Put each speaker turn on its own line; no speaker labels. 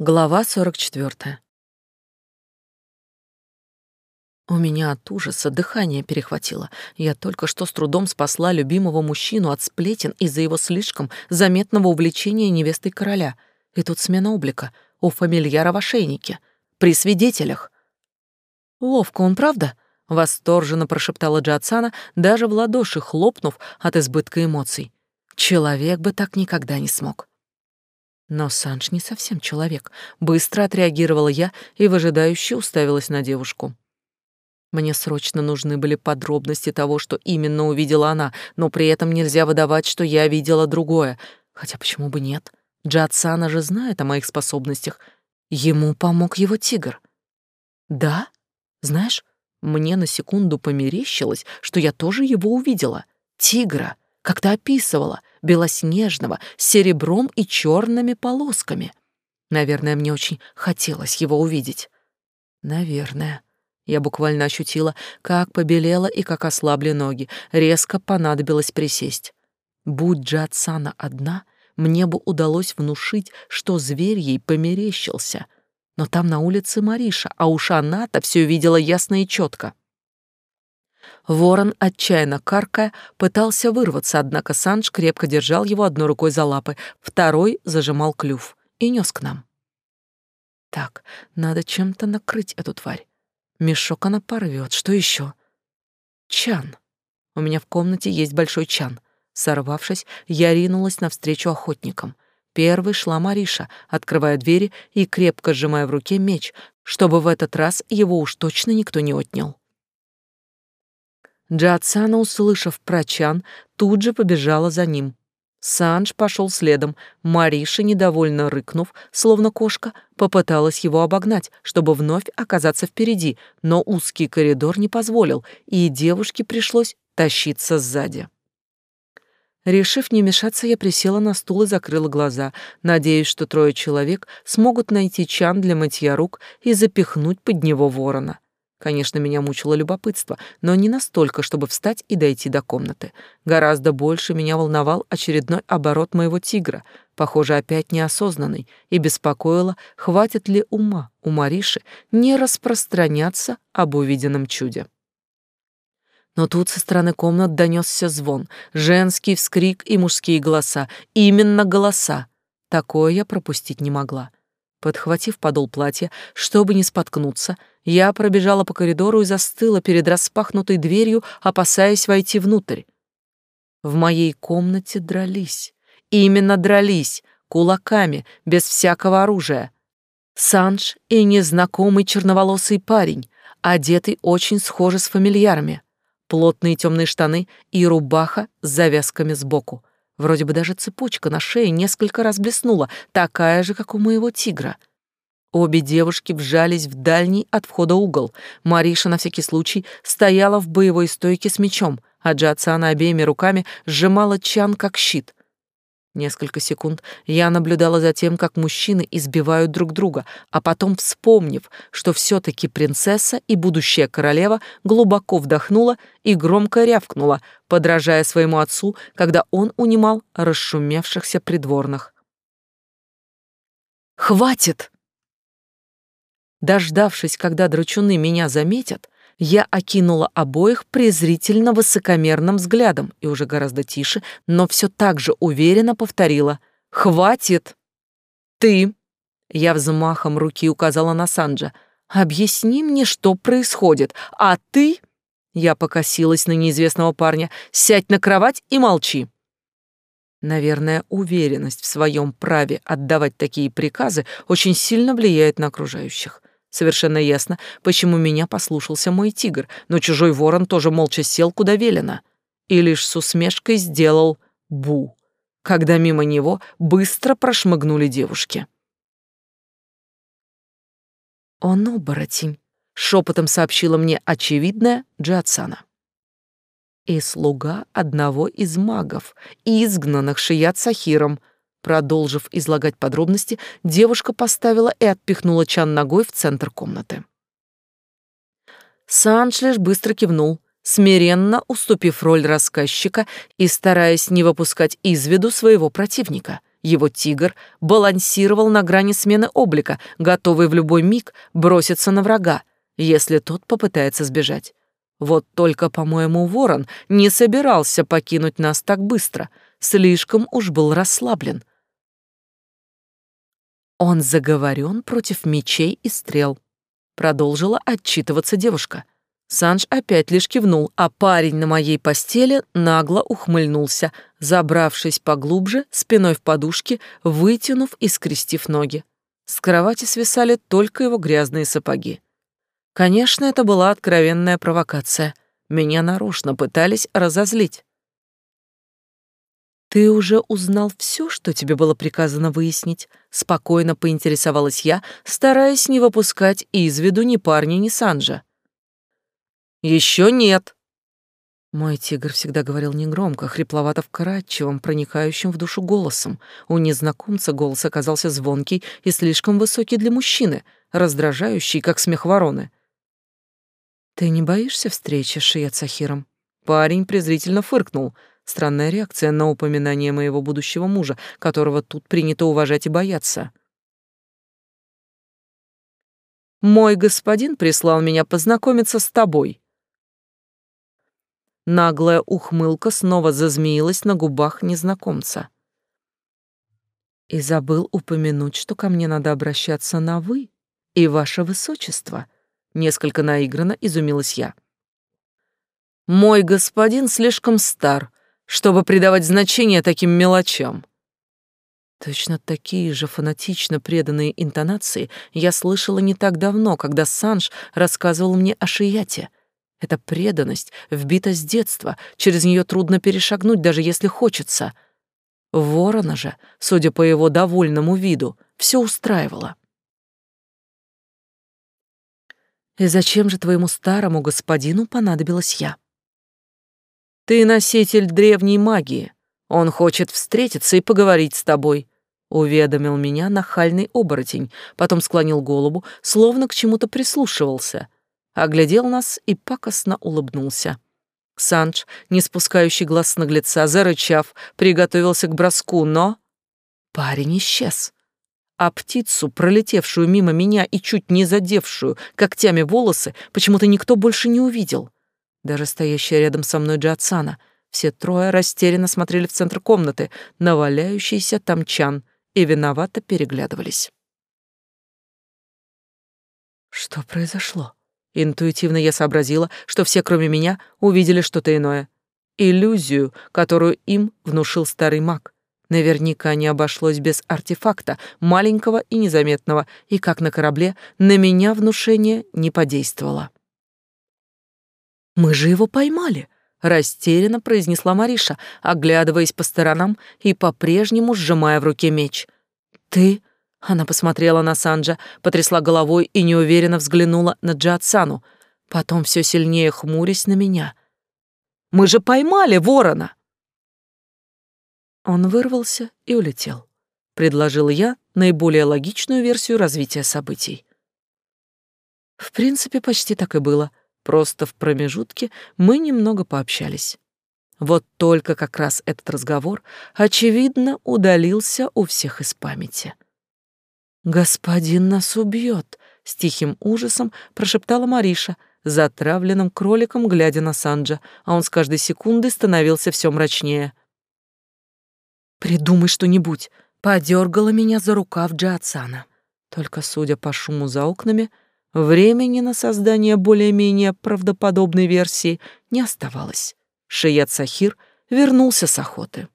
Глава 44. У меня от ужаса дыхание перехватило. Я только что с трудом спасла любимого мужчину от сплетен из-за его слишком заметного увлечения невестой короля. И тут смена облика у фамильяра в ошейнике, при свидетелях. Ловко он, правда? Восторженно прошептала Джатсана, даже в ладоши хлопнув от избытка эмоций. Человек бы так никогда не смог. Но Санж не совсем человек. Быстро отреагировала я и выжидающе уставилась на девушку. Мне срочно нужны были подробности того, что именно увидела она, но при этом нельзя выдавать, что я видела другое. Хотя почему бы нет? Джатсана же знает о моих способностях. Ему помог его тигр. Да? Знаешь, мне на секунду померещилось, что я тоже его увидела. Тигра. Как-то описывала белоснежного, с серебром и черными полосками. Наверное, мне очень хотелось его увидеть. Наверное. Я буквально ощутила, как побелела и как ослабли ноги. Резко понадобилось присесть. Будь Джатсана одна, мне бы удалось внушить, что зверь ей померещился. Но там на улице Мариша, а уж она-то все видела ясно и четко. Ворон, отчаянно каркая, пытался вырваться, однако Санж крепко держал его одной рукой за лапы, второй зажимал клюв и нес к нам. Так, надо чем-то накрыть эту тварь. Мешок она порвет. Что еще? Чан. У меня в комнате есть большой чан. Сорвавшись, я ринулась навстречу охотникам. Первой шла Мариша, открывая двери и крепко сжимая в руке меч, чтобы в этот раз его уж точно никто не отнял. Джатсана, услышав про Чан, тут же побежала за ним. Санж пошел следом. Мариша, недовольно рыкнув, словно кошка, попыталась его обогнать, чтобы вновь оказаться впереди, но узкий коридор не позволил, и девушке пришлось тащиться сзади. Решив не мешаться, я присела на стул и закрыла глаза, надеясь, что трое человек смогут найти чан для мытья рук и запихнуть под него ворона. Конечно, меня мучило любопытство, но не настолько, чтобы встать и дойти до комнаты. Гораздо больше меня волновал очередной оборот моего тигра, похоже, опять неосознанный, и беспокоило, хватит ли ума у Мариши не распространяться об увиденном чуде. Но тут со стороны комнат донесся звон, женский вскрик и мужские голоса. Именно голоса. Такое я пропустить не могла. Подхватив подол платья, чтобы не споткнуться, я пробежала по коридору и застыла перед распахнутой дверью, опасаясь войти внутрь. В моей комнате дрались. Именно дрались, кулаками, без всякого оружия. Санж и незнакомый черноволосый парень, одетый очень схоже с фамильярами. Плотные темные штаны и рубаха с завязками сбоку. Вроде бы даже цепочка на шее несколько раз блеснула, такая же, как у моего тигра. Обе девушки вжались в дальний от входа угол. Мариша на всякий случай стояла в боевой стойке с мечом, а Джатсана обеими руками сжимала чан как щит. Несколько секунд я наблюдала за тем, как мужчины избивают друг друга, а потом, вспомнив, что все-таки принцесса и будущая королева, глубоко вдохнула и громко рявкнула, подражая своему отцу, когда он унимал расшумевшихся придворных. «Хватит!» Дождавшись, когда драчуны меня заметят, я окинула обоих презрительно высокомерным взглядом и уже гораздо тише, но все так же уверенно повторила «Хватит! Ты!» Я взмахом руки указала на Санджа. «Объясни мне, что происходит, а ты...» Я покосилась на неизвестного парня. «Сядь на кровать и молчи!» Наверное, уверенность в своем праве отдавать такие приказы очень сильно влияет на окружающих. Совершенно ясно, почему меня послушался мой тигр, но чужой ворон тоже молча сел, куда велено, и лишь с усмешкой сделал «бу», когда мимо него быстро прошмыгнули девушки. «Он оборотень», — шепотом сообщила мне очевидная Джиатсана. И слуга одного из магов, изгнанных Шият Сахиром, Продолжив излагать подробности, девушка поставила и отпихнула чан ногой в центр комнаты. Санж лишь быстро кивнул, смиренно уступив роль рассказчика и стараясь не выпускать из виду своего противника. Его тигр балансировал на грани смены облика, готовый в любой миг броситься на врага, если тот попытается сбежать. Вот только, по-моему, ворон не собирался покинуть нас так быстро, слишком уж был расслаблен. Он заговорен против мечей и стрел. Продолжила отчитываться девушка. Санж опять лишь кивнул, а парень на моей постели нагло ухмыльнулся, забравшись поглубже, спиной в подушке, вытянув и скрестив ноги. С кровати свисали только его грязные сапоги. Конечно, это была откровенная провокация. Меня нарочно пытались разозлить. «Ты уже узнал все, что тебе было приказано выяснить?» Спокойно поинтересовалась я, стараясь не выпускать из виду ни парня, ни Санжа. Еще нет. Мой тигр всегда говорил негромко, хрипловато вкрадчивым, проникающим в душу голосом. У незнакомца голос оказался звонкий и слишком высокий для мужчины, раздражающий, как смех вороны. «Ты не боишься встречи с Шият Сахиром?» Парень презрительно фыркнул. Странная реакция на упоминание моего будущего мужа, которого тут принято уважать и бояться. «Мой господин прислал меня познакомиться с тобой», Наглая ухмылка снова зазмеилась на губах незнакомца. И забыл упомянуть, что ко мне надо обращаться на «вы» и «ваше высочество», — несколько наигранно изумилась я. «Мой господин слишком стар, чтобы придавать значение таким мелочам». Точно такие же фанатично преданные интонации я слышала не так давно, когда Санж рассказывал мне о Шияте — эта преданность вбита с детства, через нее трудно перешагнуть, даже если хочется. Ворона же, судя по его довольному виду, все устраивало. «И зачем же твоему старому господину понадобилась я?» «Ты носитель древней магии. Он хочет встретиться и поговорить с тобой», — уведомил меня нахальный оборотень, потом склонил голову, словно к чему-то прислушивался — оглядел нас и пакостно улыбнулся. Санч, не спускающий глаз с наглеца, зарычав, приготовился к броску, но... Парень исчез. А птицу, пролетевшую мимо меня и чуть не задевшую когтями волосы, почему-то никто больше не увидел. Даже стоящая рядом со мной Джатсана. Все трое растерянно смотрели в центр комнаты, на валяющийся там чан, и виновато переглядывались. Что произошло? Интуитивно я сообразила, что все, кроме меня, увидели что-то иное. Иллюзию, которую им внушил старый маг. Наверняка не обошлось без артефакта, маленького и незаметного, и, как на корабле, на меня внушение не подействовало. «Мы же его поймали!» — растерянно произнесла Мариша, оглядываясь по сторонам и по-прежнему сжимая в руке меч. «Ты она посмотрела на Санджа, потрясла головой и неуверенно взглянула на Джатсану, потом все сильнее хмурясь на меня. «Мы же поймали ворона!» Он вырвался и улетел. Предложил я наиболее логичную версию развития событий. В принципе, почти так и было, просто в промежутке мы немного пообщались. Вот только как раз этот разговор, очевидно, удалился у всех из памяти. «Господин нас убьет!» — с тихим ужасом прошептала Мариша, затравленным кроликом, глядя на Санджа, а он с каждой секундой становился все мрачнее. «Придумай что-нибудь!» — подергала меня за рукав Джиатсана. Только, судя по шуму за окнами, времени на создание более-менее правдоподобной версии не оставалось. Шият Сахир вернулся с охоты.